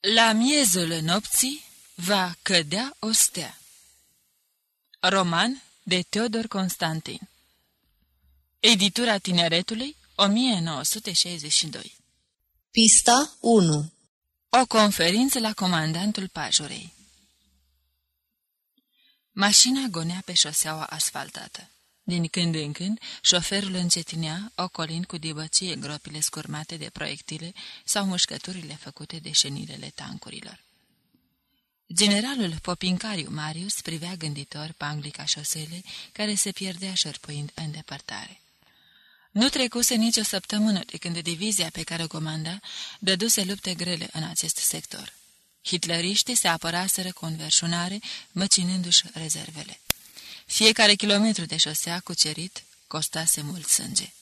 La miezul nopții va cădea o stea. Roman de Teodor Constantin Editura Tineretului 1962 Pista 1 O conferință la comandantul Pajurei Mașina gonea pe șoseaua asfaltată. Din când în când, șoferul încetinea, ocolind cu dibăție gropile scurmate de proiectile sau mușcăturile făcute de șenilele tancurilor. Generalul Popincariu Marius privea gânditor panglica șosele care se pierdea șerpuind în depărtare. Nu trecuse nicio săptămână de când divizia pe care o comanda dăduse lupte grele în acest sector. Hitleriștii se apăraseră cu înverșunare, măcinându-și rezervele. Fiecare kilometru de șosea cucerit costase mult sânge.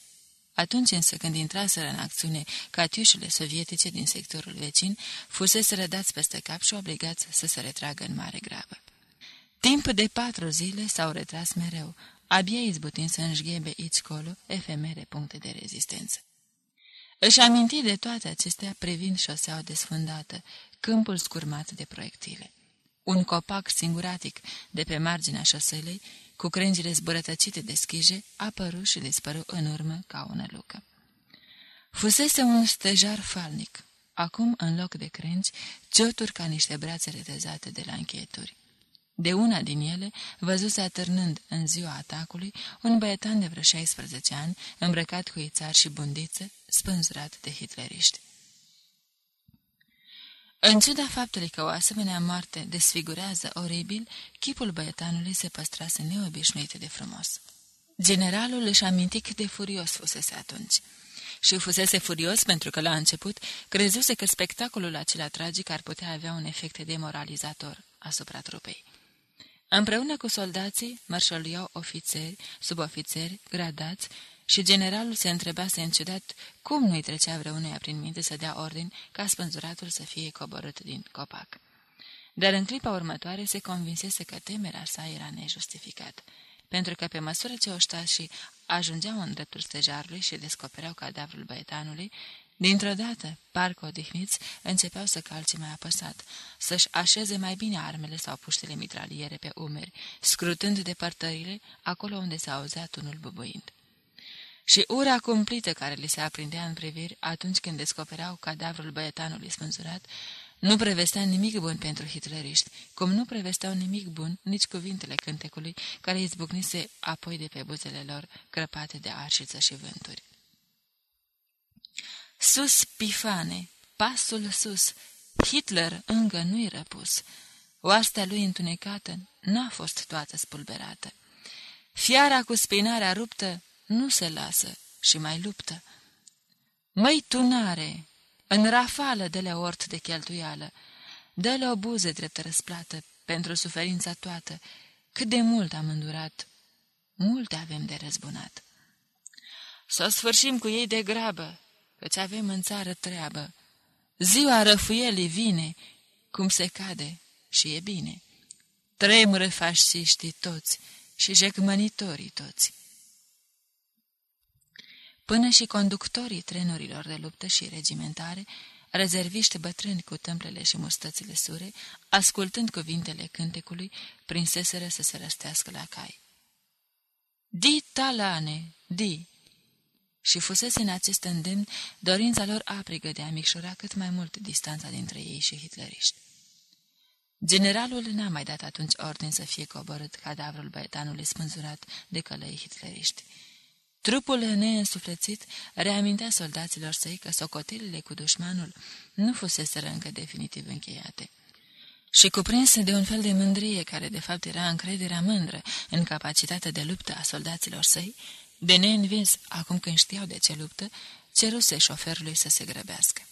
Atunci însă când intraseră în acțiune catiușele sovietice din sectorul vecin, fusese rădați peste cap și obligați să se retragă în mare grabă. Timp de patru zile s-au retras mereu, abia izbutind să înșghebe aici colo efemere puncte de rezistență. Își aminti de toate acestea privind șoseaua desfundată, câmpul scurmat de proiectile. Un copac singuratic de pe marginea șoselei, cu crengile zbărătăcite de schije, apăru și dispăru în urmă ca o nălucă. Fusese un stejar falnic. Acum, în loc de crengi, cioturi ca niște brațe retezate de la încheieturi. De una din ele, văzuse atârnând în ziua atacului un băietan de vreo 16 ani, îmbrăcat cu ițar și bundiță, spânzurat de hitleriști. În ciuda faptului că o asemenea moarte desfigurează oribil, chipul băietanului se păstrase neobișnuit de frumos. Generalul își aminti cât de furios fusese atunci. Și fusese furios pentru că, la început, crezuse că spectacolul acela tragic ar putea avea un efect demoralizator asupra trupei. Împreună cu soldații, mărșăluiau ofițeri, subofițeri, gradați, și generalul se întrebase înciudat cum nu-i trecea vreunuia prin minte să dea ordin ca spânzuratul să fie coborât din copac. Dar în clipa următoare se convinsese că temerea sa era nejustificată, pentru că pe măsură ce oștașii ajungeau în dreptul stejarului și descopereau cadavrul băietanului, dintr-o dată, parcă odihniți, începeau să calce mai apăsat, să-și așeze mai bine armele sau puștele mitraliere pe umeri, scrutând depărtările acolo unde s-a auzea tunul bubuind și ura cumplită care li se aprindea în priviri atunci când descopereau cadavrul băietanului spânzurat, nu prevestea nimic bun pentru hitleriști, cum nu prevesteau nimic bun nici cuvintele cântecului care izbucnise apoi de pe buzele lor, crăpate de arșiță și vânturi. Sus, pifane, pasul sus, Hitler încă nu-i răpus. Oastea lui întunecată n-a fost toată spulberată. Fiara cu spinarea ruptă nu se lasă și mai luptă. Măi, tunare, în rafală de le ort de cheltuială, dă-le o buze drept răsplată pentru suferința toată, cât de mult am îndurat, multe avem de răzbunat. Să sfârșim cu ei de grabă, căci avem în țară treabă. Ziua răfuielii vine, cum se cade, și e bine. Tremură fasciștii toți și jecmănitorii toți. Până și conductorii trenurilor de luptă și regimentare, rezerviști bătrâni cu tâmplele și mustățile sure, ascultând cuvintele cântecului, prinseseră să se răstească la cai. Di talane, di! Și fusese în acest îndemn dorința lor aprigă de a micșora cât mai mult distanța dintre ei și hitleriști. Generalul n-a mai dat atunci ordin să fie coborât cadavrul băietanului spânzurat de călăi hitleriști. Trupul neînsuflețit reamintea soldaților săi că socotelile cu dușmanul nu fusese încă definitiv încheiate. Și cuprins de un fel de mândrie, care de fapt era încrederea mândră în capacitatea de luptă a soldaților săi, de neînvins, acum când știau de ce luptă, ceruse șoferului să se grăbească.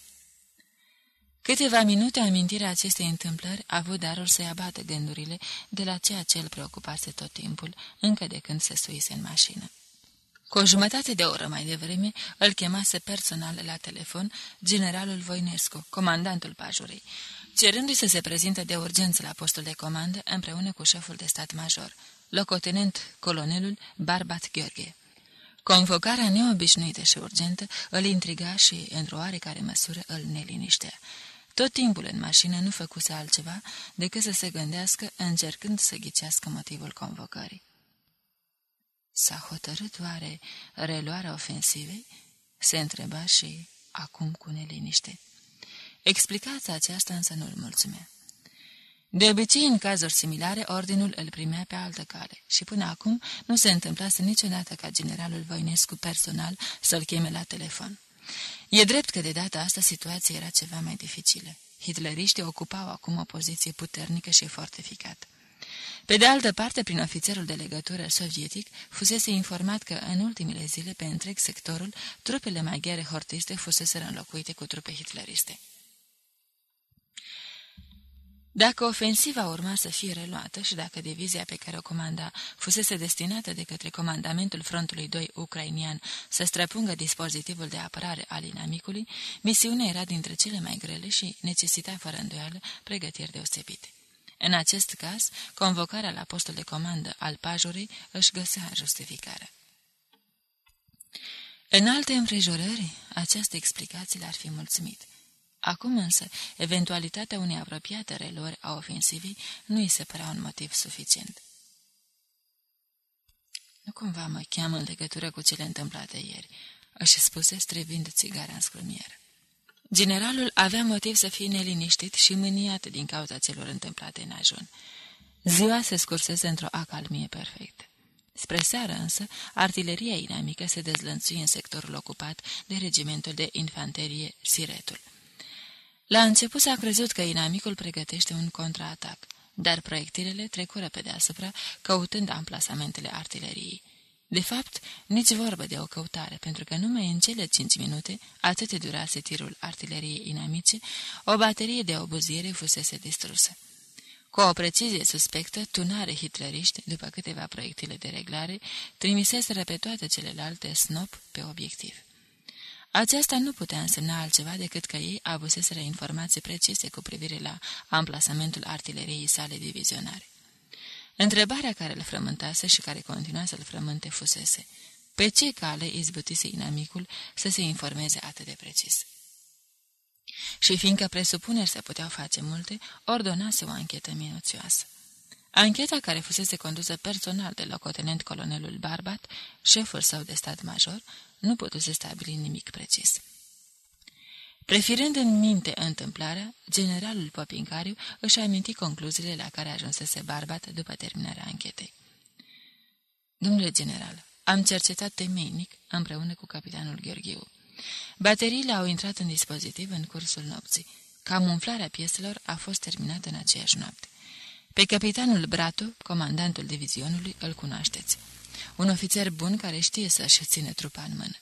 Câteva minute amintirea acestei întâmplări a avut darul să-i abată gândurile de la ceea ce îl preocupase tot timpul, încă de când se suise în mașină. Cu o jumătate de oră mai devreme, îl chemase personal la telefon generalul Voinescu, comandantul pajurei, cerându-i să se prezinte de urgență la postul de comandă împreună cu șeful de stat major, locotenent colonelul Barbat Gheorghe. Convocarea neobișnuită și urgentă îl intriga și, într-o oarecare măsură, îl neliniștea. Tot timpul în mașină nu făcuse altceva decât să se gândească încercând să ghicească motivul convocării. S-a hotărât oare reluarea ofensivei? Se întreba și acum cu neliniște. Explicația aceasta însă nu-l mulțumea. De obicei, în cazuri similare, ordinul îl primea pe altă cale și până acum nu se întâmplase niciodată ca generalul Voinescu personal să-l cheme la telefon. E drept că de data asta situația era ceva mai dificilă. Hitleriștii ocupau acum o poziție puternică și fortificată. Pe de altă parte, prin ofițerul de legătură sovietic, fusese informat că în ultimile zile, pe întreg sectorul, trupele maghiare hortiste fusese înlocuite cu trupe hitleriste. Dacă ofensiva urma să fie reluată și dacă divizia pe care o comanda fusese destinată de către comandamentul frontului 2 ucrainian să străpungă dispozitivul de apărare al inamicului, misiunea era dintre cele mai grele și necesita fără îndoială pregătiri deosebite. În acest caz, convocarea la postul de comandă al pajurii își găsea justificarea. În alte împrejurări, această explicație l-ar fi mulțumit. Acum însă, eventualitatea unei apropiate relori a ofensivii nu îi se părea un motiv suficient. Nu cumva mă cheamă în legătură cu cele întâmplate ieri, își spuse strivind țigara în scrumier. Generalul avea motiv să fie neliniștit și mâniat din cauza celor întâmplate în ajun. Ziua se scursese într-o acalmie perfectă. Spre seară însă, artileria inamică se dezlănțui în sectorul ocupat de regimentul de infanterie Siretul. La început s-a crezut că inamicul pregătește un contraatac, dar proiectilele trecură pe deasupra, căutând amplasamentele artileriei. De fapt, nici vorbă de o căutare, pentru că numai în cele cinci minute, atât de durase tirul artileriei inamice, o baterie de obuziere fusese distrusă. Cu o precizie suspectă, tunare hitleriști, după câteva proiectile de reglare, trimiseseră pe toate celelalte snop pe obiectiv. Aceasta nu putea însemna altceva decât că ei avuseseră informații precise cu privire la amplasamentul artileriei sale divizionare. Întrebarea care îl frământase și care continua să-l frământe fusese, pe ce cale izbutise inamicul să se informeze atât de precis? Și fiindcă presupuneri se puteau face multe, ordonase o anchetă minuțioasă. Ancheta care fusese condusă personal de locotenent colonelul Barbat, șeful său de stat major, nu putuse stabili nimic precis. Prefirând în minte întâmplarea, generalul Popincariu își aminti concluziile la care ajunsese Barbat după terminarea anchetei. Domnule general, am cercetat temeinic împreună cu capitanul Gheorghiu. Bateriile au intrat în dispozitiv în cursul nopții. Camuflarea pieselor a fost terminată în aceeași noapte. Pe capitanul Bratu, comandantul divizionului, îl cunoașteți. Un ofițer bun care știe să-și ține trupa în mână.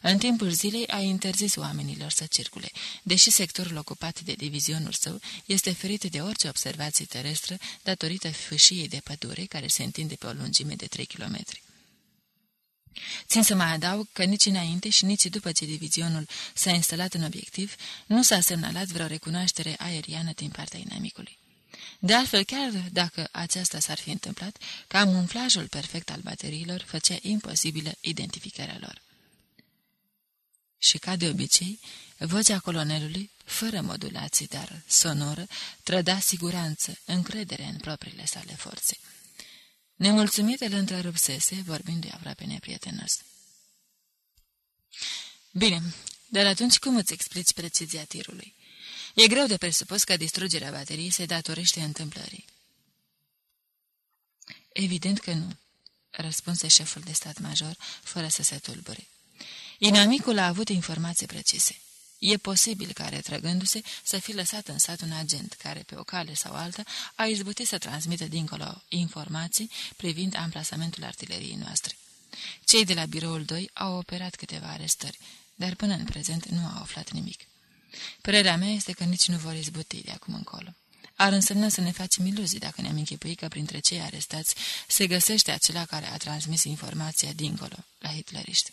În timpul zilei a interzis oamenilor să circule, deși sectorul ocupat de divizionul său este ferit de orice observație terestră datorită fâșiei de pădure care se întinde pe o lungime de 3 kilometri. Țin să mai adaug că nici înainte și nici după ce divizionul s-a instalat în obiectiv, nu s-a semnalat vreo recunoaștere aeriană din partea inamicului. De altfel, chiar dacă aceasta s-ar fi întâmplat, camuflajul perfect al bateriilor făcea imposibilă identificarea lor. Și ca de obicei, vocea colonelului, fără modulații, dar sonoră, trăda siguranță, încredere în propriile sale forțe. Nemulțumit îl întrerupsese, vorbind de aproape neprietenos. Bine, dar atunci cum îți explici precizia tirului? E greu de presupus că distrugerea bateriei se datorește întâmplării. Evident că nu, răspunse șeful de stat major, fără să se tulbure. Inamicul a avut informații precise. E posibil ca, retrăgându-se, să fi lăsat în sat un agent care, pe o cale sau alta, a izbutit să transmită dincolo informații privind amplasamentul artileriei noastre. Cei de la biroul 2 au operat câteva arestări, dar până în prezent nu au aflat nimic. Părerea mea este că nici nu vor izbuti de acum încolo. Ar însemna să ne facem iluzii dacă ne-am închipui că printre cei arestați se găsește acela care a transmis informația dincolo, la hitleriști.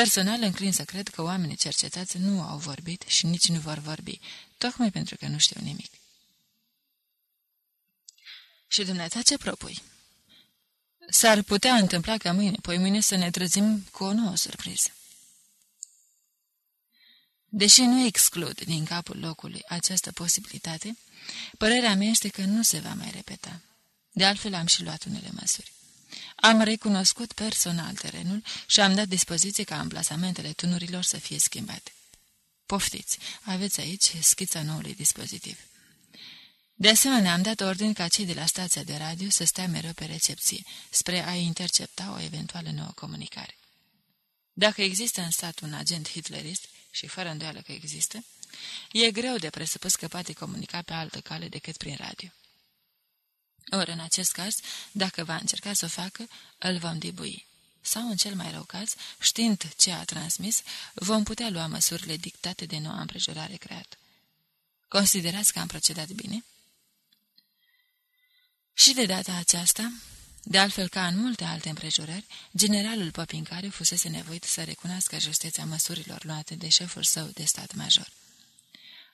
Personal înclin să cred că oamenii cercetați nu au vorbit și nici nu vor vorbi, tocmai pentru că nu știu nimic. Și dumneata ce propui? S-ar putea întâmpla ca mâine, poi mâine să ne trezim cu o nouă surpriză. Deși nu exclud din capul locului această posibilitate, părerea mea este că nu se va mai repeta. De altfel am și luat unele măsuri. Am recunoscut personal terenul și am dat dispoziție ca amplasamentele tunurilor să fie schimbate. Poftiți, aveți aici schița noului dispozitiv. De asemenea, am dat ordin ca cei de la stația de radio să stea mereu pe recepție, spre a intercepta o eventuală nouă comunicare. Dacă există în stat un agent hitlerist, și fără îndoială că există, e greu de presupus că poate comunica pe altă cale decât prin radio. Ori, în acest caz, dacă va încerca să o facă, îl vom dibui. Sau, în cel mai rău caz, știind ce a transmis, vom putea lua măsurile dictate de noua împrejurare creată. Considerați că am procedat bine? Și de data aceasta, de altfel ca în multe alte împrejurări, generalul Popincariu fusese nevoit să recunoască justeția măsurilor luate de șeful său de stat major.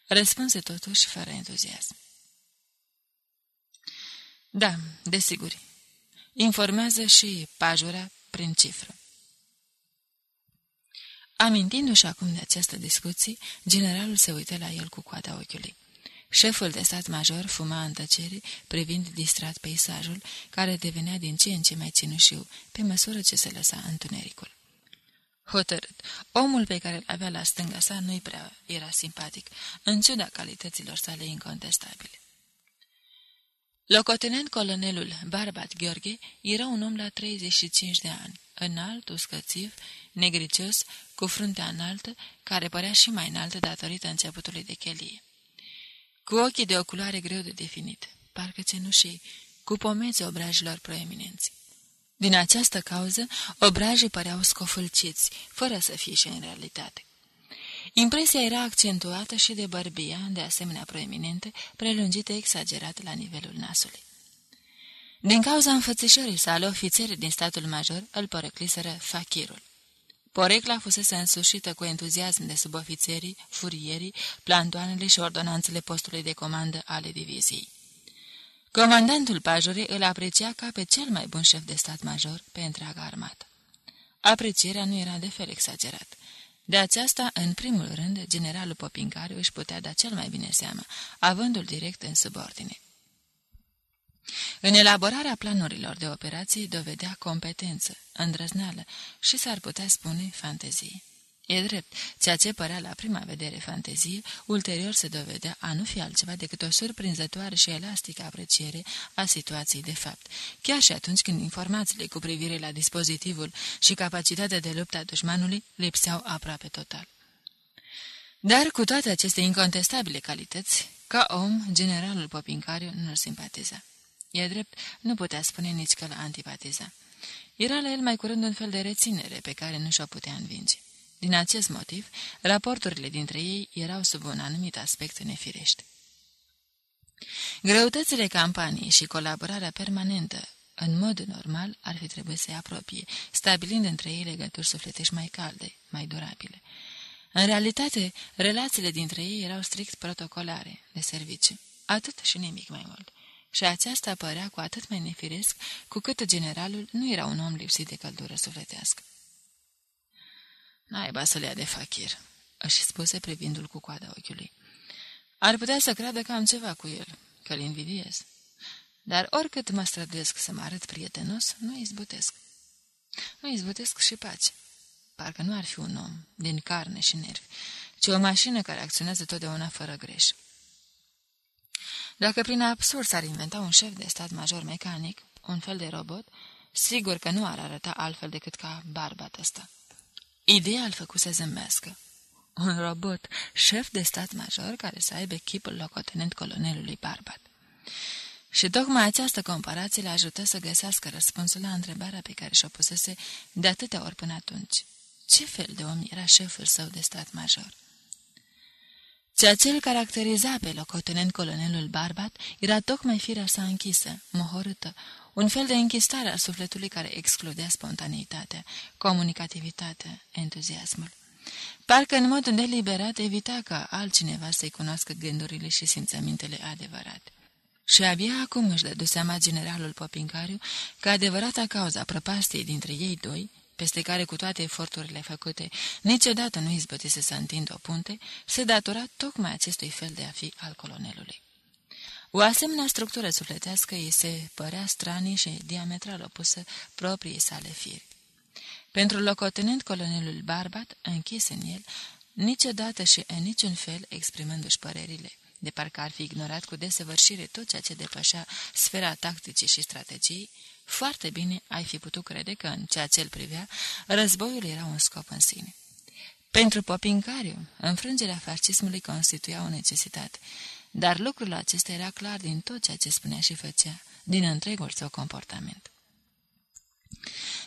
Răspunse totuși fără entuziasm. Da, desigur. Informează și pajura prin cifră. Amintindu-și acum de această discuție, generalul se uită la el cu coada ochiului. Șeful de stat major fuma în tăcere, privind distrat peisajul, care devenea din ce în ce mai cinușiu, pe măsură ce se lăsa întunericul. Hotărât, omul pe care îl avea la stânga sa nu-i prea era simpatic, în ciuda calităților sale incontestabile. Locotenent colonelul Barbat Gheorghe era un om la 35 de ani, înalt, uscățiv, negricios, cu fruntea înaltă, care părea și mai înaltă datorită începutului de chelie cu ochii de o culoare greu de definit, parcă cenușii, cu pomeți obrajilor proeminenți. Din această cauză, obrajii păreau scofâlciți, fără să fie și în realitate. Impresia era accentuată și de bărbia, de asemenea proeminentă, prelungită exagerat la nivelul nasului. Din cauza înfățișării sale, ofițerii din statul major îl părăcliseră fachirul. Porecla fusese însușită cu entuziasm de subofițerii, furierii, plantoanele și ordonanțele postului de comandă ale diviziei. Comandantul pajurii îl aprecia ca pe cel mai bun șef de stat major pe întreaga armată. Aprecierea nu era de fel exagerat. De aceasta, în primul rând, generalul Popincariu își putea da cel mai bine seama, avându-l direct în subordine. În elaborarea planurilor de operații dovedea competență, îndrăzneală și s-ar putea spune fantezie. E drept, ceea ce părea la prima vedere fantezie, ulterior se dovedea a nu fi altceva decât o surprinzătoare și elastică apreciere a situației de fapt, chiar și atunci când informațiile cu privire la dispozitivul și capacitatea de luptă a dușmanului lipseau aproape total. Dar cu toate aceste incontestabile calități, ca om, generalul Popincariu nu-l simpatiza. E drept, nu putea spune nici că l antipatiza. Era la el mai curând un fel de reținere pe care nu și-o putea învinge. Din acest motiv, raporturile dintre ei erau sub un anumit aspect nefirește. Greutățile campaniei și colaborarea permanentă, în mod normal, ar fi trebuit să-i apropie, stabilind între ei legături sufletești mai calde, mai durabile. În realitate, relațiile dintre ei erau strict protocolare, de serviciu. Atât și nimic mai mult și aceasta părea cu atât mai nefiresc, cu cât generalul nu era un om lipsit de căldură sufletească. Naiba să le ia de fachir, își spuse privindu-l cu coada ochiului. Ar putea să creadă că am ceva cu el, că-l invidiez. Dar oricât mă străduiesc să mă arăt prietenos, nu izbutesc. Nu izbutesc și pace. Parcă nu ar fi un om, din carne și nervi, ci o mașină care acționează totdeauna fără greș. Dacă prin absurd s-ar inventa un șef de stat major mecanic, un fel de robot, sigur că nu ar arăta altfel decât ca barbat ăsta. Ideea îl făcu să zâmbească. Un robot, șef de stat major, care să aibă chipul locotenent colonelului Barbat. Și tocmai această comparație le ajută să găsească răspunsul la întrebarea pe care și-o pusese de atâtea ori până atunci. Ce fel de om era șeful său de stat major? Ceea ce îl caracteriza pe locotenent colonelul Barbat era tocmai firea sa închisă, mohorâtă, un fel de închistare a sufletului care excludea spontaneitatea, comunicativitatea, entuziasmul. Parcă în mod deliberat evita ca altcineva să-i cunoască gândurile și simțămintele adevărate. Și abia acum își dădu seama generalul Popincariu că adevărata cauza prăpastiei dintre ei doi peste care cu toate eforturile făcute niciodată nu izbătise să întindă o punte, se datora tocmai acestui fel de a fi al colonelului. O asemenea structură sufletească îi se părea stranii și diametral opusă proprii sale firi. Pentru locotenent colonelul Barbat, închis în el, niciodată și în niciun fel exprimându-și părerile, de parcă ar fi ignorat cu desăvârșire tot ceea ce depășea sfera tacticii și strategiei, foarte bine ai fi putut crede că, în ceea ce îl privea, războiul era un scop în sine. Pentru Popincariu, înfrângerea fascismului constituia o necesitate, dar lucrul acesta era clar din tot ceea ce spunea și făcea, din întregul său comportament.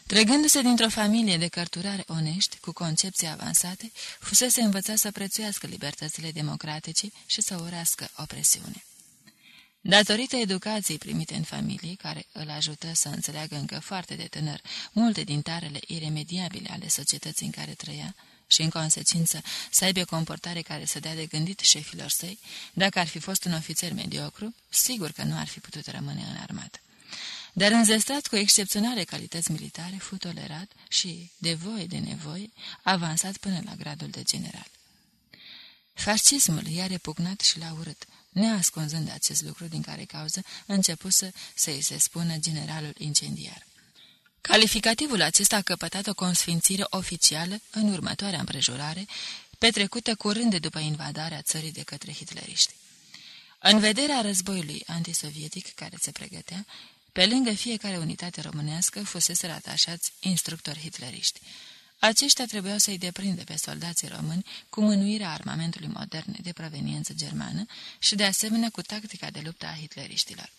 Trăgându-se dintr-o familie de cărturare onești, cu concepții avansate, fusese învățat să prețuiască libertățile democratice și să urească opresiune. Datorită educației primite în familie, care îl ajută să înțeleagă încă foarte de tânăr multe din tarele iremediabile ale societății în care trăia, și, în consecință, să aibă comportare care să dea de gândit șefilor săi, dacă ar fi fost un ofițer mediocru, sigur că nu ar fi putut rămâne în armată. Dar înzestrat cu excepționale calități militare, fu tolerat și, de voie de nevoie, avansat până la gradul de general. Fascismul i-a repugnat și l-a urât, neascunzând acest lucru din care cauză începuse să îi se spună generalul incendiar. Calificativul acesta a căpătat o consfințire oficială în următoarea împrejurare, petrecută curând după invadarea țării de către hitleriști. În vederea războiului antisovietic care se pregătea, pe lângă fiecare unitate românească fusese atașați instructori hitleriști. Aceștia trebuiau să-i deprindă pe soldații români cu mânuirea armamentului modern de proveniență germană și de asemenea cu tactica de luptă a hitleriștilor.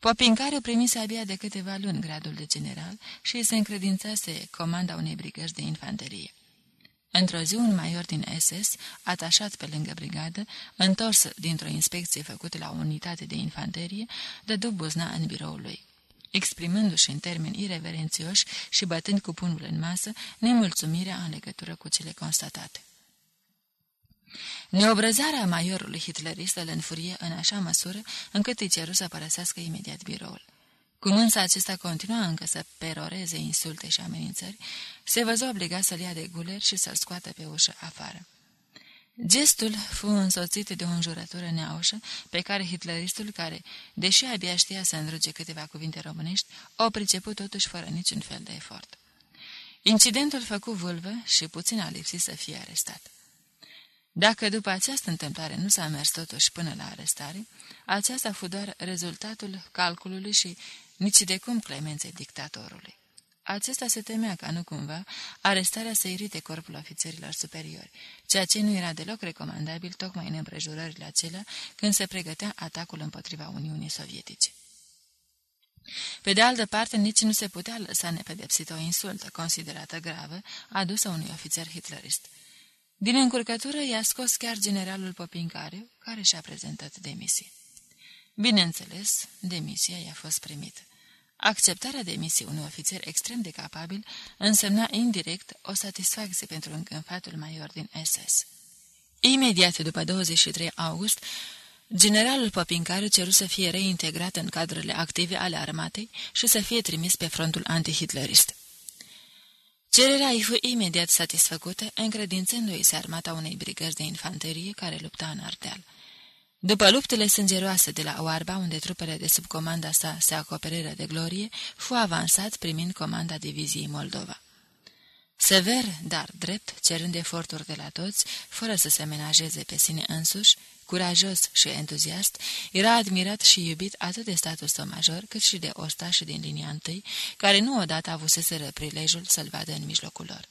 Popincariu primise abia de câteva luni gradul de general și îi se încredințase comanda unei brigări de infanterie. Într-o zi, un major din SS, atașat pe lângă brigadă, întors dintr-o inspecție făcută la o unitate de infanterie, dădu buzna în biroul lui. Exprimându-și în termeni ireverențioși și bătând cu punul în masă, nemulțumirea în legătură cu cele constatate. Neobrăzarea maiorului hitlerist îl înfurie în așa măsură încât îi ceru să părăsească imediat biroul. Cum însă acesta continua încă să peroreze insulte și amenințări, se văzu obligat să-l ia de guler și să-l scoată pe ușă afară. Gestul fu însoțit de o înjurătură neaușă pe care hitleristul, care, deși abia știa să îndruge câteva cuvinte românești, o priceput totuși fără niciun fel de efort. Incidentul făcu vâlvă și puțin a lipsit să fie arestat. Dacă după această întâmplare nu s-a mers totuși până la arestare, aceasta fu doar rezultatul calculului și nici de cum clemenței dictatorului. Acesta se temea ca nu cumva arestarea să irite corpul ofițerilor superiori, ceea ce nu era deloc recomandabil tocmai în împrejurările acelea când se pregătea atacul împotriva Uniunii Sovietice. Pe de altă parte, nici nu se putea lăsa nepedepsită o insultă considerată gravă adusă unui ofițer hitlerist. Din încurcătură i-a scos chiar generalul Popincariu, care și-a prezentat demisia. Bineînțeles, demisia i-a fost primită. Acceptarea demisiei unui ofițer extrem de capabil însemna indirect o satisfacție pentru încânfatul major din SS. Imediat după 23 august, generalul Popincariu ceru să fie reintegrat în cadrele active ale armatei și să fie trimis pe frontul antihitlerist. Cererea îi fu imediat satisfăcută, încredințându-i se armata unei brigări de infanterie care lupta în Ardeal. După luptele sângeroase de la Oarba, unde trupele de sub comanda sa se acoperiră de glorie, fu avansat primind comanda diviziei Moldova. Sever, dar drept, cerând eforturi de la toți, fără să se menajeze pe sine însuși, curajos și entuziast, era admirat și iubit atât de statul său major, cât și de ostașii din linia întâi, care nu odată avuseseră prilejul să-l vadă în mijlocul lor.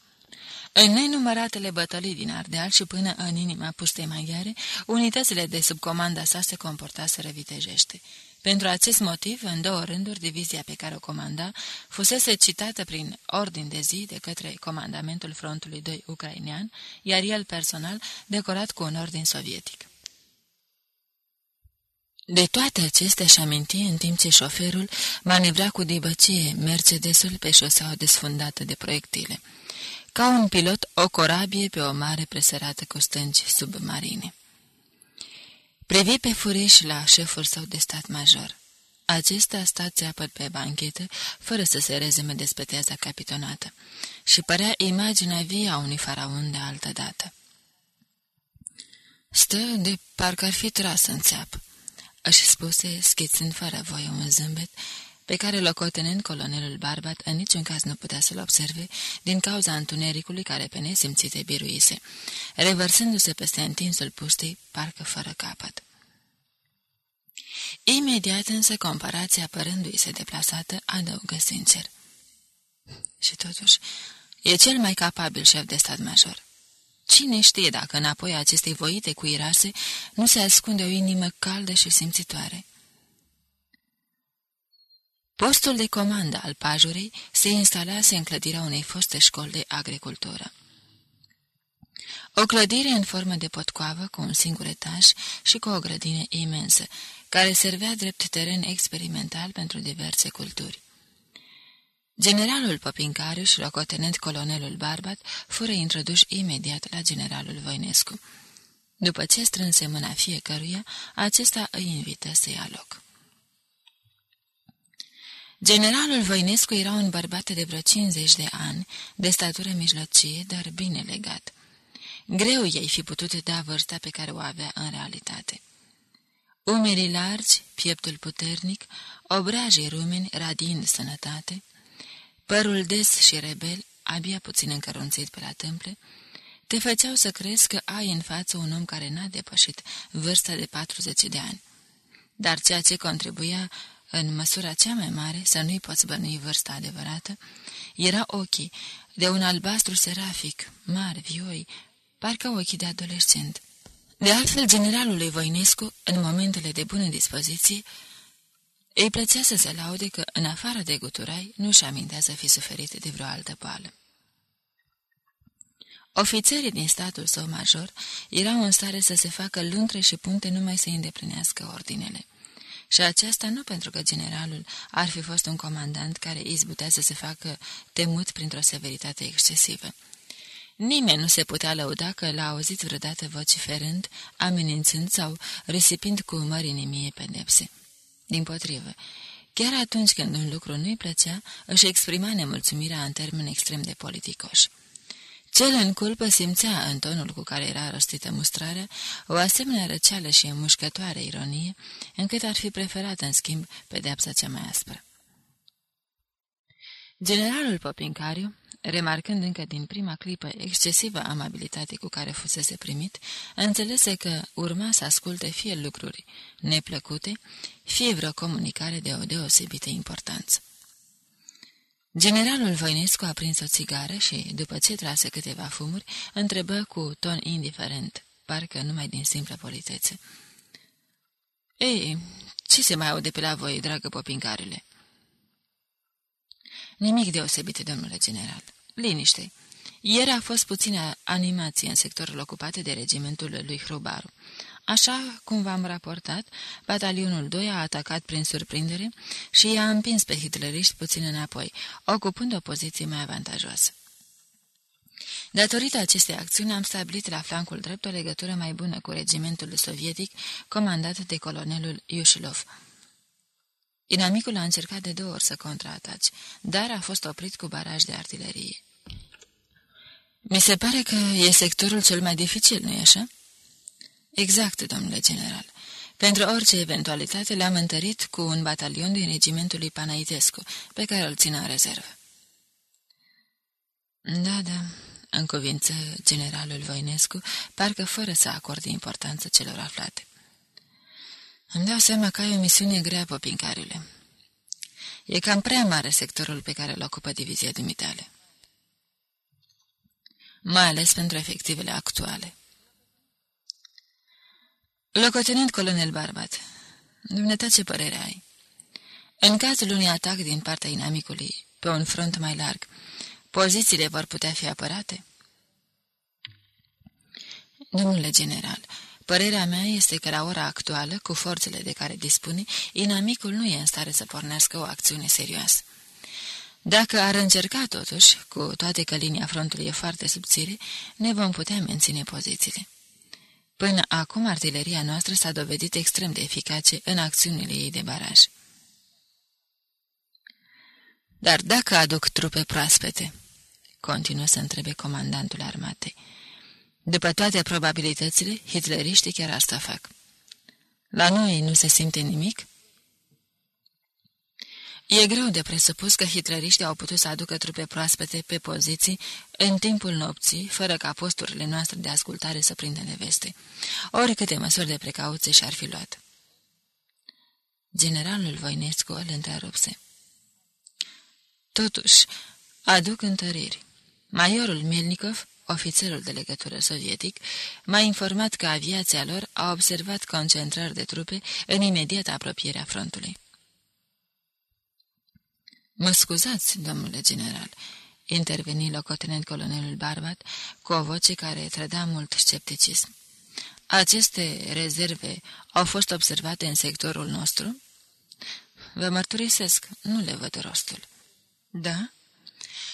În nenumăratele bătălii din Ardeal și până în inima pustei maghiare, unitățile de sub comanda sa se comportaseră vitejește. Pentru acest motiv, în două rânduri, divizia pe care o comanda fusese citată prin ordin de zi de către comandamentul frontului 2 ucrainean, iar el personal decorat cu un ordin sovietic. De toate acestea și aminti în timp ce șoferul manevra cu dibăcie Mercedesul pe șoseaua desfundată de proiectile. Ca un pilot, o corabie pe o mare presărată cu stânci submarine. Privi pe furiș la șeful său de stat major. Acesta sta țeapăt pe banchetă, fără să se rezeme despeteaza capitonată, și părea imaginea vie a unui faraon de altă dată. Stă de parcă ar fi tras în țeap, își spuse, schițând fără voie un zâmbet, pe care locotenent colonelul Barbat în niciun caz nu putea să-l observe din cauza întunericului care pe nesimțite biruise, revărsându-se peste întinsul pustii, parcă fără capăt. Imediat însă comparația părându-i se deplasată, adăugă sincer. Și totuși, e cel mai capabil șef de stat major. Cine știe dacă înapoi acestei voite cuirase nu se ascunde o inimă caldă și simțitoare? Postul de comandă al pajurei se instalase în clădirea unei foste școli de agricultură. O clădire în formă de potcoavă cu un singur etaj și cu o grădină imensă, care servea drept teren experimental pentru diverse culturi. Generalul Popincariu și locotenent colonelul Barbat fură introduși imediat la generalul Voinescu. După ce strânse mâna fiecăruia, acesta îi invită să ia loc. Generalul Voinescu era un bărbat de vreo 50 de ani, de statură mijlocie, dar bine legat. Greu ei fi putut da vârsta pe care o avea în realitate. Umerii largi, pieptul puternic, obrajii rumeni radiind sănătate, părul des și rebel, abia puțin încărunțit pe la tâmple, te făceau să crezi că ai în față un om care n-a depășit vârsta de 40 de ani. Dar ceea ce contribuia în măsura cea mai mare să nu-i poți bănui vârsta adevărată, era ochii, de un albastru serafic, mari, vioi, parcă ochii de adolescent. De altfel, generalului Voinescu, în momentele de bună dispoziție, îi plăcea să se laude că, în afară de guturai, nu-și amintea să fi suferit de vreo altă boală. Ofițerii din statul său major erau în stare să se facă luntre și punte numai să îndeplinească ordinele. Și aceasta nu pentru că generalul ar fi fost un comandant care izbutea să se facă temut printr-o severitate excesivă. Nimeni nu se putea lăuda că l-a auzit vreodată vociferând, amenințând sau risipind cu mărinimie pedepse. Din potrivă, chiar atunci când un lucru nu-i plăcea, își exprima nemulțumirea în termeni extrem de politicoși. Cel în culpă simțea în tonul cu care era rostită mustrarea o asemenea răceală și mușcătoare ironie, încât ar fi preferat, în schimb, pedeapsa cea mai aspră. Generalul Popincariu, remarcând încă din prima clipă excesivă amabilitate cu care fusese primit, înțelese că urma să asculte fie lucruri neplăcute, fie vreo comunicare de o deosebită importanță. Generalul Voinescu a prins o țigară și, după ce trase câteva fumuri, întrebă cu ton indiferent, parcă numai din simplă politețe. Ei, ce se mai aude pe la voi, dragă popincarele?" Nimic deosebit, domnule general. Liniște. Ieri a fost puțină animație în sectorul ocupat de regimentul lui Hrubaru. Așa cum v-am raportat, batalionul 2 a atacat prin surprindere și i-a împins pe hitleriști puțin înapoi, ocupând o poziție mai avantajoasă. Datorită acestei acțiuni am stabilit la flancul drept o legătură mai bună cu regimentul sovietic comandat de colonelul Iushilov. Inamicul a încercat de două ori să contraataci, dar a fost oprit cu baraj de artilerie. Mi se pare că e sectorul cel mai dificil, nu-i așa?" Exact, domnule general. Pentru orice eventualitate le-am întărit cu un batalion din regimentul lui Panaitescu, pe care îl țin în rezervă. Da, da, în cuvință generalul Voinescu, parcă fără să acorde importanță celor aflate. Îmi dau seama că ai o misiune grea, popincarile. E cam prea mare sectorul pe care îl ocupă divizia dumitale. Mai ales pentru efectivele actuale. Locotenent colonel Barbat, dumneata ce părere ai? În cazul unui atac din partea inamicului, pe un front mai larg, pozițiile vor putea fi apărate? Domnule general, părerea mea este că la ora actuală, cu forțele de care dispune, inamicul nu e în stare să pornească o acțiune serioasă. Dacă ar încerca totuși, cu toate că linia frontului e foarte subțire, ne vom putea menține pozițiile. Până acum, artileria noastră s-a dovedit extrem de eficace în acțiunile ei de baraj. Dar dacă aduc trupe proaspete?" continuă să întrebe comandantul armatei. După toate probabilitățile, hitleriștii chiar asta fac. La noi nu se simte nimic?" E greu de presupus că hitleriștii au putut să aducă trupe proaspete pe poziții în timpul nopții, fără ca posturile noastre de ascultare să prindă neveste. Ori câte măsuri de precauție și-ar fi luat. Generalul Voinescu îl întrerupse. Totuși, aduc întăriri. Majorul Melnikov, ofițerul de legătură sovietic, m-a informat că aviația lor a observat concentrări de trupe în imediată apropierea frontului. Mă scuzați, domnule general," interveni locotenent colonelul Barbat cu o voce care trăda mult scepticism. Aceste rezerve au fost observate în sectorul nostru?" Vă mărturisesc, nu le văd rostul." Da?"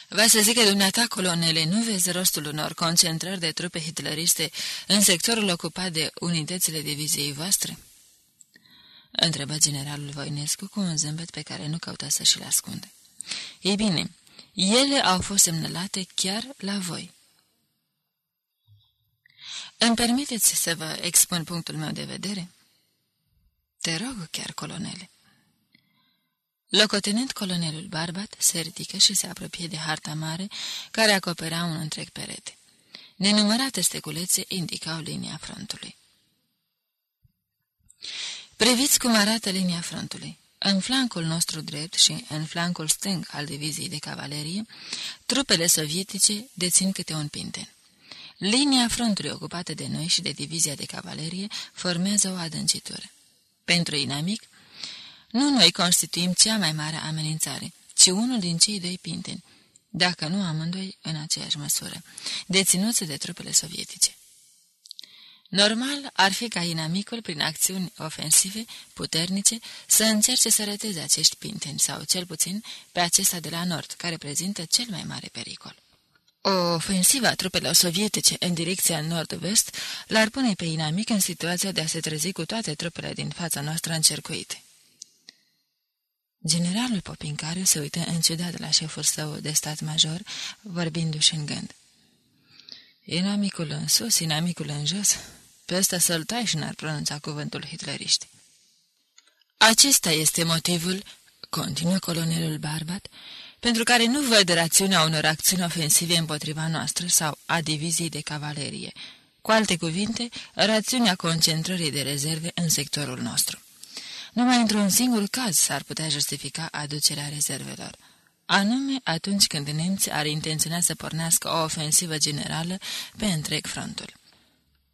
Va să zic că dumneata, colonele, nu vezi rostul unor concentrări de trupe hitleriste în sectorul ocupat de unitățile diviziei voastre?" Întrebă generalul Voinescu cu un zâmbet pe care nu căuta să și-l ascunde. Ei bine, ele au fost semnalate chiar la voi. Îmi permiteți să vă expun punctul meu de vedere? Te rog chiar, colonele. Locotenent colonelul Barbat se ridică și se apropie de harta mare care acoperea un întreg perete. Nenumărate steculețe indicau linia frontului. Priviți cum arată linia frontului. În flancul nostru drept și în flancul stâng al diviziei de cavalerie, trupele sovietice dețin câte un pinten. Linia frontului ocupată de noi și de divizia de cavalerie formează o adâncitură. Pentru inamic, nu noi constituim cea mai mare amenințare, ci unul din cei doi pinteni, dacă nu amândoi în aceeași măsură, deținuți de trupele sovietice. Normal ar fi ca inamicul, prin acțiuni ofensive puternice, să încerce să răteze acești pinteni sau, cel puțin, pe acesta de la nord, care prezintă cel mai mare pericol. O ofensivă a trupelor sovietice în direcția nord-vest l-ar pune pe inamic în situația de a se trezi cu toate trupele din fața noastră încercuite. Generalul Popincariu se uită înciudat la șeful său de stat major, vorbindu-și în gând. Inamicul în sus, inamicul în jos, pe ăsta să-l tai și n-ar pronunța cuvântul hitleriști. Acesta este motivul, continuă colonelul Barbat, pentru care nu văd rațiunea unor acțiuni ofensive împotriva noastră sau a diviziei de cavalerie, cu alte cuvinte, rațiunea concentrării de rezerve în sectorul nostru. Numai într-un singur caz s-ar putea justifica aducerea rezervelor, anume atunci când nemții ar intenționa să pornească o ofensivă generală pe întreg frontul.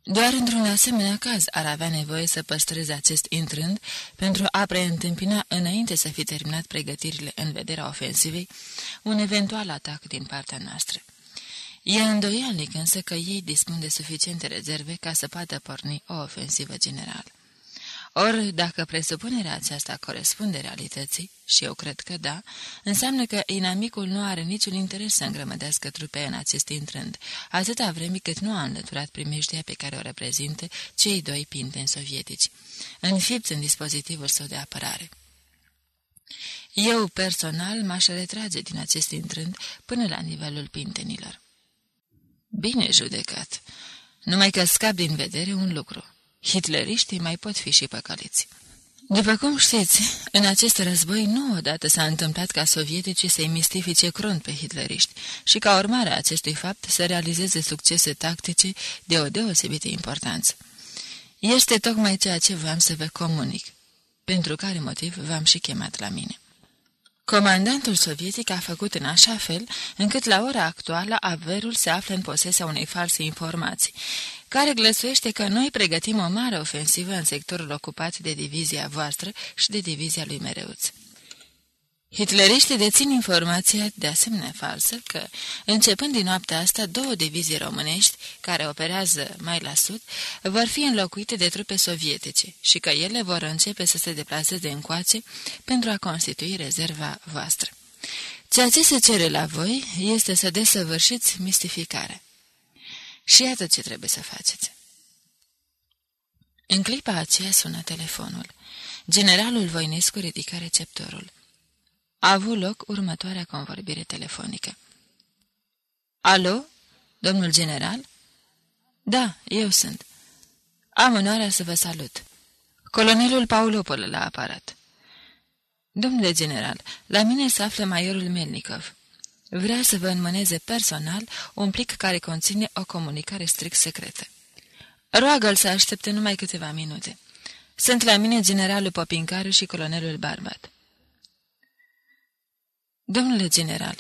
Doar într-un asemenea caz ar avea nevoie să păstreze acest intrând pentru a preîntâmpina, înainte să fi terminat pregătirile în vederea ofensivei, un eventual atac din partea noastră. E îndoialnic însă că ei dispun de suficiente rezerve ca să poată porni o ofensivă generală. Ori, dacă presupunerea aceasta corespunde realității, și eu cred că da, înseamnă că inamicul nu are niciun interes să îngrămădească trupe în acest intrând, atâta vreme cât nu a înlăturat primejdia pe care o reprezintă cei doi pintenți sovietici, înfipți în dispozitivul său de apărare. Eu, personal, m-aș retrage din acest intrând până la nivelul pintenilor. Bine judecat, numai că scap din vedere un lucru. Hitleriștii mai pot fi și păcăliți. După cum știți, în acest război nu odată s-a întâmplat ca sovieticii să-i mistifice crunt pe hitleriști și ca urmare a acestui fapt să realizeze succese tactice de o deosebită importanță. Este tocmai ceea ce v-am să vă comunic, pentru care motiv v-am și chemat la mine. Comandantul sovietic a făcut în așa fel încât la ora actuală averul se află în posesia unei false informații, care glăsuiește că noi pregătim o mare ofensivă în sectorul ocupat de divizia voastră și de divizia lui Mereuț. Hitleriștii dețin informația de asemenea falsă că, începând din noaptea asta, două divizii românești, care operează mai la sud, vor fi înlocuite de trupe sovietice și că ele vor începe să se deplaseze încoace pentru a constitui rezerva voastră. Ceea ce se cere la voi este să desăvârșiți mistificarea. Și iată ce trebuie să faceți. În clipa aceea sună telefonul. Generalul Voinescu ridică receptorul. A avut loc următoarea convorbire telefonică. Alo, domnul general? Da, eu sunt. Am onoarea să vă salut. Colonelul Paulopol la aparat. Domnule general, la mine se află maiorul Melnikov. Vrea să vă înmâneze personal un plic care conține o comunicare strict secretă. Roagă-l să aștepte numai câteva minute. Sunt la mine generalul Popincaru și colonelul Barbat. Domnule general,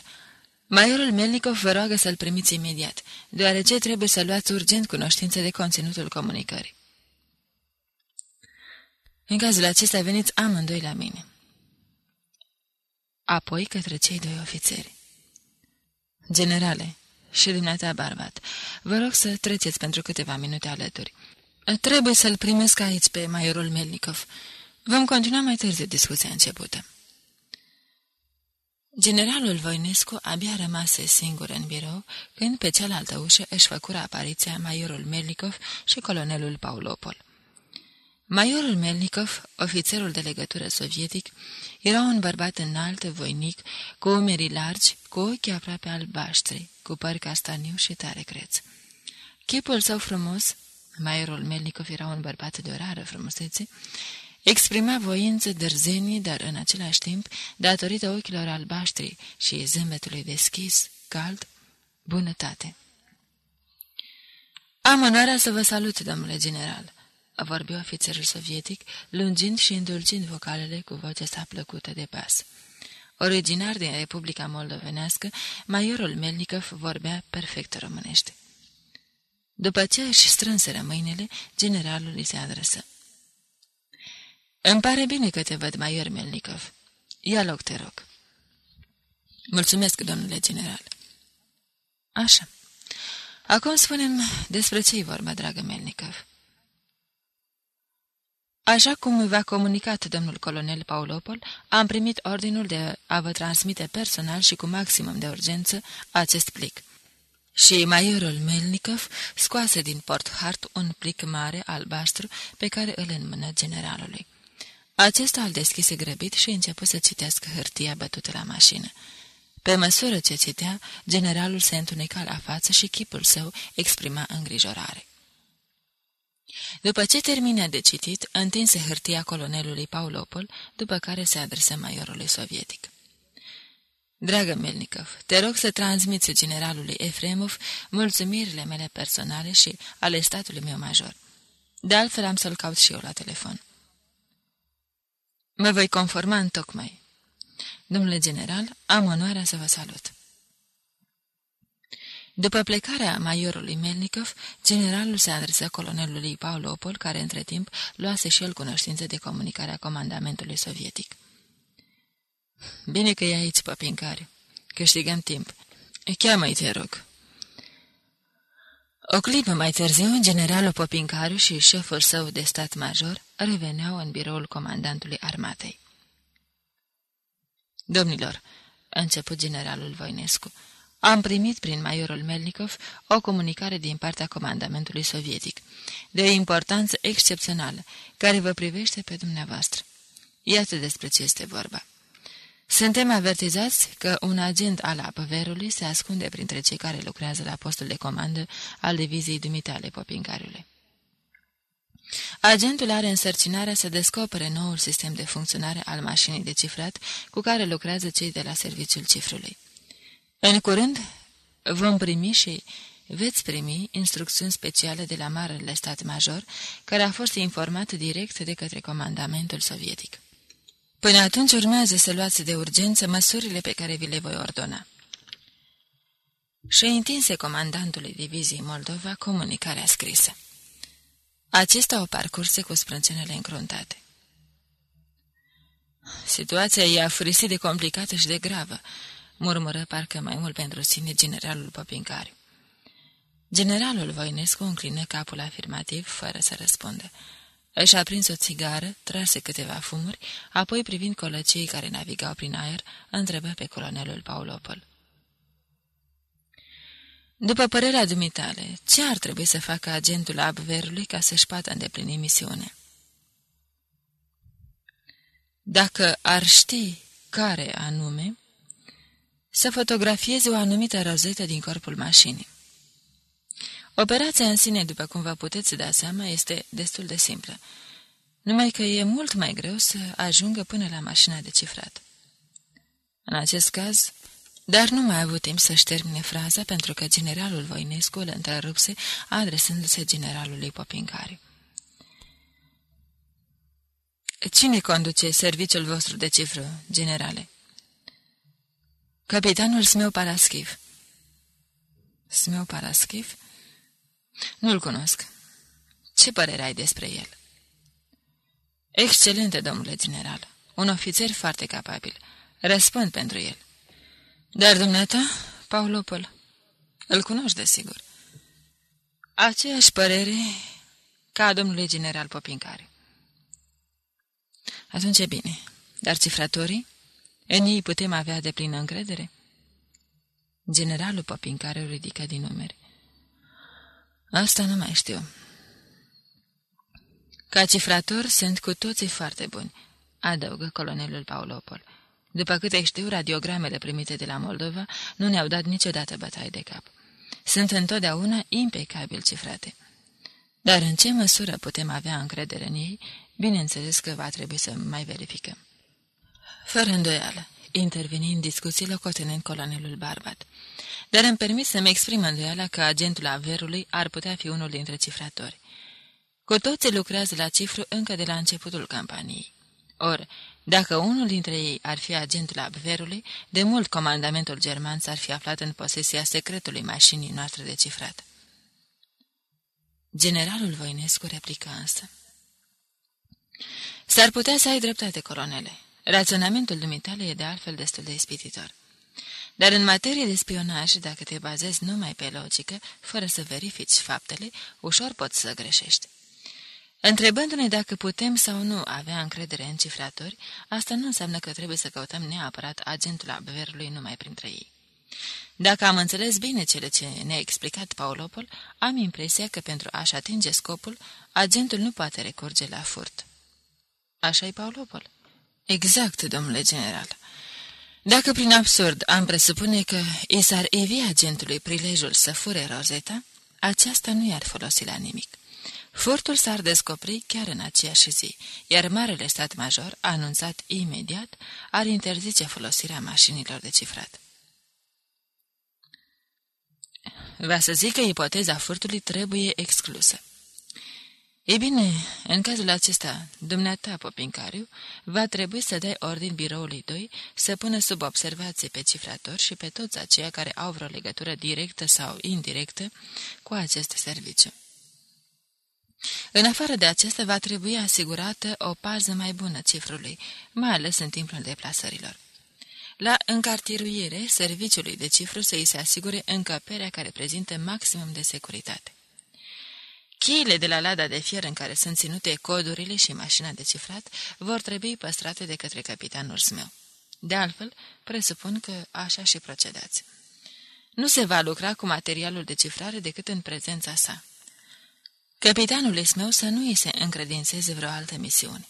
Maiorul Melnikov vă roagă să-l primiți imediat, deoarece trebuie să luați urgent cunoștință de conținutul comunicării. În cazul acesta veniți amândoi la mine. Apoi către cei doi ofițeri. Generale, și dumneata Barbat, vă rog să treceți pentru câteva minute alături. Trebuie să-l primesc aici pe maiorul Melnikov. Vom continua mai târziu discuția începută. Generalul Voinescu abia rămase singur în birou, când pe cealaltă ușă își făcură apariția maiorul Melnikov și colonelul Paulopol. Maiorul Melnikov, ofițerul de legătură sovietic, era un bărbat înalt, voinic, cu umerii largi, cu ochii aproape albaștri, cu păr castaniu și tare creț. Chipul său frumos, Maiorul Melnikov era un bărbat de o rară frumusețe, exprima voință, dărzenii, dar în același timp, datorită ochilor albaștri și zâmbetului deschis, cald, bunătate. Am onoarea să vă salut, domnule general," a vorbit ofițerul sovietic, lungind și îndulcind vocalele cu vocea sa plăcută de bas. Originar din Republica Moldovenească, maiorul Melnikov vorbea perfect românește. După ce își strânseră mâinile, generalul îi se adresă. Îmi pare bine că te văd, Maior Melnikov. Ia loc, te rog. Mulțumesc, domnule general. Așa. Acum spunem despre ce-i vorba, dragă Melnikov. Așa cum v-a comunicat domnul colonel Paulopol, am primit ordinul de a vă transmite personal și cu maximum de urgență acest plic. Și maiorul Melnikov scoase din port hart un plic mare albastru pe care îl înmână generalului. Acesta îl deschise grăbit și început să citească hârtia bătută la mașină. Pe măsură ce citea, generalul se întuneca la față și chipul său exprima îngrijorare. După ce termină de citit, întinse hârtia colonelului Paulopol, după care se adresă maiorului sovietic. Dragă Melnikov, te rog să transmiți generalului Efremov mulțumirile mele personale și ale statului meu major. De altfel am să-l caut și eu la telefon. Mă voi conforma în tocmai. Domnule general, am onoarea să vă salut. După plecarea maiorului Melnikov, generalul se adresă colonelului Paulopol, care între timp luase și el cunoștință de comunicarea comandamentului sovietic. Bine că e aici, păpincare. Câștigăm timp. Cheamă-i, te rog. O clipă mai târziu, generalul Popincaru și șeful său de stat major reveneau în biroul comandantului armatei. Domnilor, a început generalul Voinescu, am primit prin majorul Melnikov o comunicare din partea comandamentului sovietic, de o importanță excepțională, care vă privește pe dumneavoastră. Iată despre ce este vorba. Suntem avertizați că un agent al apăverului se ascunde printre cei care lucrează la postul de comandă al diviziei dumitale Popincariului. Agentul are însărcinarea să descopere noul sistem de funcționare al mașinii de cifrat cu care lucrează cei de la serviciul cifrului. În curând vom primi și veți primi instrucțiuni speciale de la Marele Stat Major, care a fost informat direct de către comandamentul sovietic. Până atunci urmează să luați de urgență măsurile pe care vi le voi ordona. Și întinse comandantului diviziei Moldova comunicarea scrisă. Acesta o parcurse cu sprâncenele încruntate. Situația e afurisit de complicată și de gravă, murmură parcă mai mult pentru sine generalul Popincariu. Generalul Voinescu înclină capul afirmativ, fără să răspundă. Își a prins o țigară, trase câteva fumuri, apoi privind colăcei care navigau prin aer, întrebă pe colonelul Paulopol. După părerea dumitale, ce ar trebui să facă agentul Abverului ca să-și poată îndeplini misiunea? Dacă ar ști care anume, să fotografieze o anumită rozetă din corpul mașinii. Operația în sine, după cum vă puteți da seama, este destul de simplă, numai că e mult mai greu să ajungă până la mașina de cifrat. În acest caz, dar nu mai a avut timp să-și termine fraza pentru că generalul Voinescu îl întrerupse adresându-se generalului Popincariu. Cine conduce serviciul vostru de cifră, generale?" Capitanul Smeu Paraschiv." Smeu Paraschiv? Nu-l cunosc. Ce părere ai despre el?" Excelente, domnule general. Un ofițer foarte capabil. Răspund pentru el." Dar dumneata, Paulopol, îl cunoști desigur. Aceeași părere ca domnului general Popincare. Atunci e bine. Dar cifratorii? În ei putem avea de plină încredere? Generalul Popincare ridică din numeri. Asta nu mai știu. Ca cifrator sunt cu toții foarte buni, adăugă colonelul Paulopol. După câte știu, radiogramele primite de la Moldova nu ne-au dat niciodată bătaie de cap. Sunt întotdeauna impecabil cifrate. Dar în ce măsură putem avea încredere în ei, bineînțeles că va trebui să mai verificăm. Fără îndoială, interveni în discuții locotenent colonelul Barbat. Dar îmi permit să-mi exprim îndoiala că agentul averului ar putea fi unul dintre cifratori. Cu toții lucrează la cifru încă de la începutul campaniei. Or, dacă unul dintre ei ar fi agentul Abverului, de mult comandamentul german s-ar fi aflat în posesia secretului mașinii noastre de cifrat. Generalul Voinescu replică însă. S-ar putea să ai dreptate, colonele. Raționamentul dumitale e de altfel destul de ispititor. Dar în materie de spionaj, dacă te bazezi numai pe logică, fără să verifici faptele, ușor poți să greșești. Întrebându-ne dacă putem sau nu avea încredere în cifratori, asta nu înseamnă că trebuie să căutăm neapărat agentul abverului numai printre ei. Dacă am înțeles bine cele ce ne-a explicat Paulopol, am impresia că pentru a-și atinge scopul, agentul nu poate recurge la furt. Așa-i Paulopol? Exact, domnule general. Dacă prin absurd am presupune că i s-ar evi agentului prilejul să fure rozeta, aceasta nu i-ar folosi la nimic. Furtul s-ar descoperi chiar în aceeași zi, iar Marele Stat Major, anunțat imediat, ar interzice folosirea mașinilor de cifrat. Va să zic că ipoteza furtului trebuie exclusă. Ei bine, în cazul acesta, dumneata, Popincariu, va trebui să dai ordin biroului 2 să pună sub observație pe cifrator și pe toți aceia care au vreo legătură directă sau indirectă cu acest serviciu. În afară de acesta, va trebui asigurată o pază mai bună cifrului, mai ales în timpul deplasărilor. La încartiruire, serviciului de cifru să îi se asigure încăperea care prezintă maximum de securitate. Cheile de la lada de fier în care sunt ținute codurile și mașina de cifrat vor trebui păstrate de către capitanul meu. De altfel, presupun că așa și procedați. Nu se va lucra cu materialul de cifrare decât în prezența sa. Capitanul meu să nu îi se încredințeze vreo altă misiune.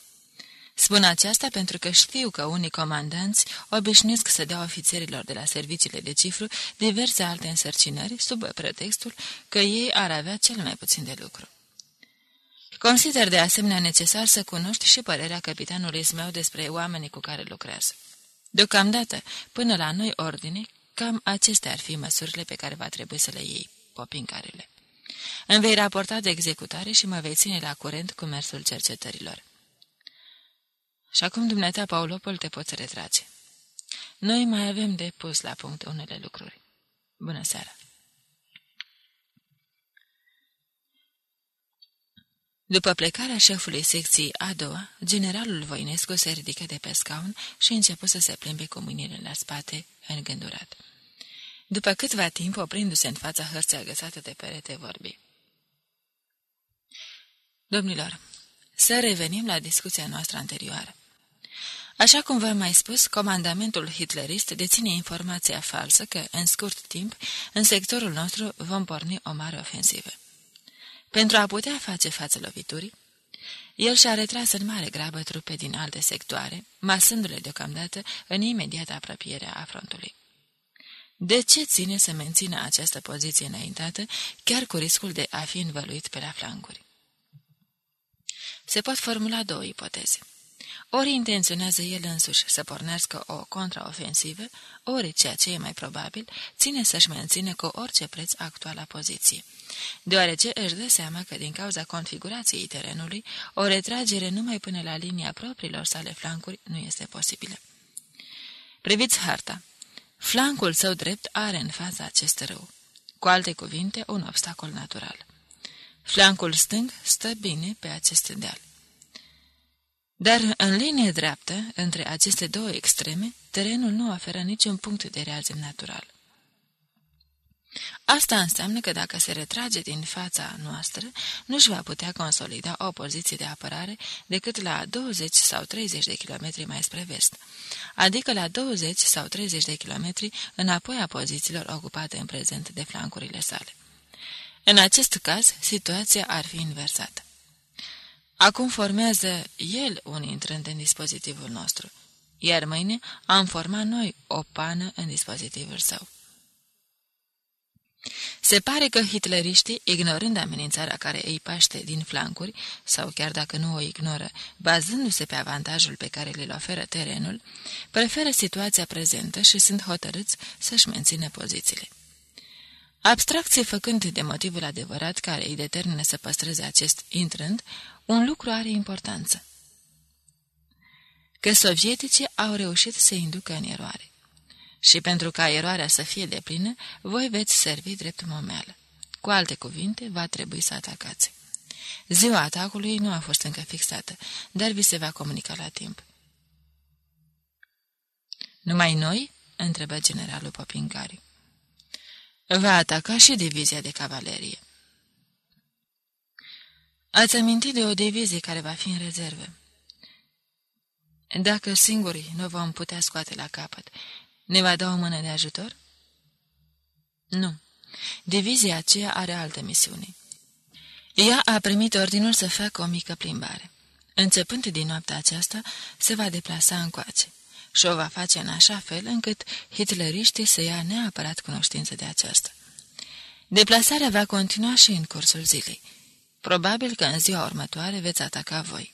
Spun aceasta pentru că știu că unii comandanți obișnuiesc să dea ofițerilor de la serviciile de cifru diverse alte însărcinări sub pretextul că ei ar avea cel mai puțin de lucru. Consider de asemenea necesar să cunoști și părerea capitanului meu despre oamenii cu care lucrează. Deocamdată, până la noi ordine, cam acestea ar fi măsurile pe care va trebui să le iei, popincarele. Îmi vei raporta de executare și mă vei ține la curent cu mersul cercetărilor. Și acum, dumneata, Paulopol, te poți retrage. Noi mai avem de pus la punct unele lucruri. Bună seara! După plecarea șefului secției a doua, generalul Voinescu se ridică de pe scaun și începu să se plimbe cu mâinile la spate, îngândurat. După câtva timp, oprindu-se în fața hărții agățate de perete, vorbi. Domnilor, să revenim la discuția noastră anterioară. Așa cum v-am mai spus, comandamentul hitlerist deține informația falsă că, în scurt timp, în sectorul nostru vom porni o mare ofensivă. Pentru a putea face față loviturii, El și-a retras în mare grabă trupe din alte sectoare, masându-le deocamdată în imediată apropierea a frontului. De ce ține să mențină această poziție înaintată, chiar cu riscul de a fi învăluit pe la flancuri? Se pot formula două ipoteze. Ori intenționează el însuși să pornească o contraofensivă, ori, ceea ce e mai probabil, ține să-și mențină cu orice preț actuala poziție, deoarece își dă seama că din cauza configurației terenului, o retragere numai până la linia propriilor sale flancuri nu este posibilă. Priviți harta. Flancul său drept are în fața acest rău. Cu alte cuvinte, un obstacol natural. Flancul stâng stă bine pe acest deal. Dar în linie dreaptă, între aceste două extreme, terenul nu oferă niciun punct de reazim natural. Asta înseamnă că dacă se retrage din fața noastră, nu-și va putea consolida o poziție de apărare decât la 20 sau 30 de kilometri mai spre vest, adică la 20 sau 30 de kilometri înapoi a pozițiilor ocupate în prezent de flancurile sale. În acest caz, situația ar fi inversată. Acum formează el un intrând în dispozitivul nostru, iar mâine am format noi o pană în dispozitivul său. Se pare că hitleriștii, ignorând amenințarea care îi paște din flancuri, sau chiar dacă nu o ignoră, bazându-se pe avantajul pe care le oferă terenul, preferă situația prezentă și sunt hotărâți să-și mențină pozițiile. Abstracție făcând de motivul adevărat care îi determină să păstreze acest intrând, un lucru are importanță. Că sovieticii au reușit să inducă în eroare. Și pentru ca eroarea să fie deplină, voi veți servi drept momeală. Cu alte cuvinte, va trebui să atacați. Ziua atacului nu a fost încă fixată, dar vi se va comunica la timp. Numai noi?" întrebă generalul Popincariu. Va ataca și divizia de cavalerie. Ați amintit de o divizie care va fi în rezervă. Dacă singurii nu vom putea scoate la capăt, ne va da o mână de ajutor? Nu. Divizia aceea are altă misiune. Ea a primit ordinul să facă o mică plimbare. Începând din noaptea aceasta, se va deplasa încoace și o va face în așa fel încât hitleriștii să ia neapărat cunoștință de aceasta. Deplasarea va continua și în cursul zilei. Probabil că în ziua următoare veți ataca voi.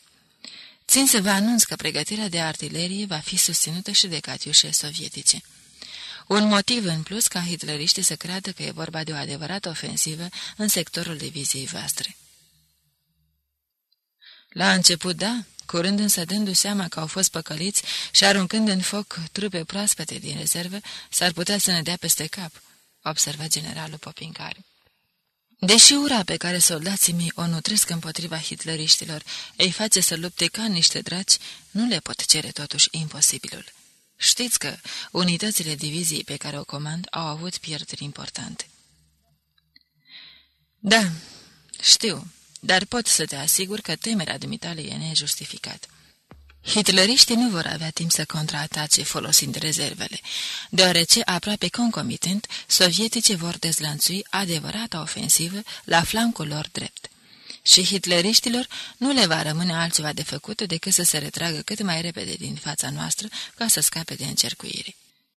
Țin să vă anunț că pregătirea de artilerie va fi susținută și de catiușe sovietice. Un motiv în plus ca hitleriștii să creadă că e vorba de o adevărată ofensivă în sectorul diviziei voastre. La început, da, curând însă dându seama că au fost păcăliți și aruncând în foc trupe proaspete din rezervă, s-ar putea să ne dea peste cap, observa generalul Popincari. Deși ura pe care soldații mei o nutresc împotriva hitleriștilor îi face să lupte ca niște draci, nu le pot cere totuși imposibilul. Știți că unitățile diviziei pe care o comand au avut pierderi importante. Da, știu, dar pot să te asigur că temerea dumitale e nejustificată. Hitleriștii nu vor avea timp să contraatace folosind rezervele, deoarece aproape concomitent sovieticii vor dezlănțui adevărata ofensivă la flancul lor drept. Și hitleriștilor nu le va rămâne altceva de făcut decât să se retragă cât mai repede din fața noastră ca să scape de încercuire.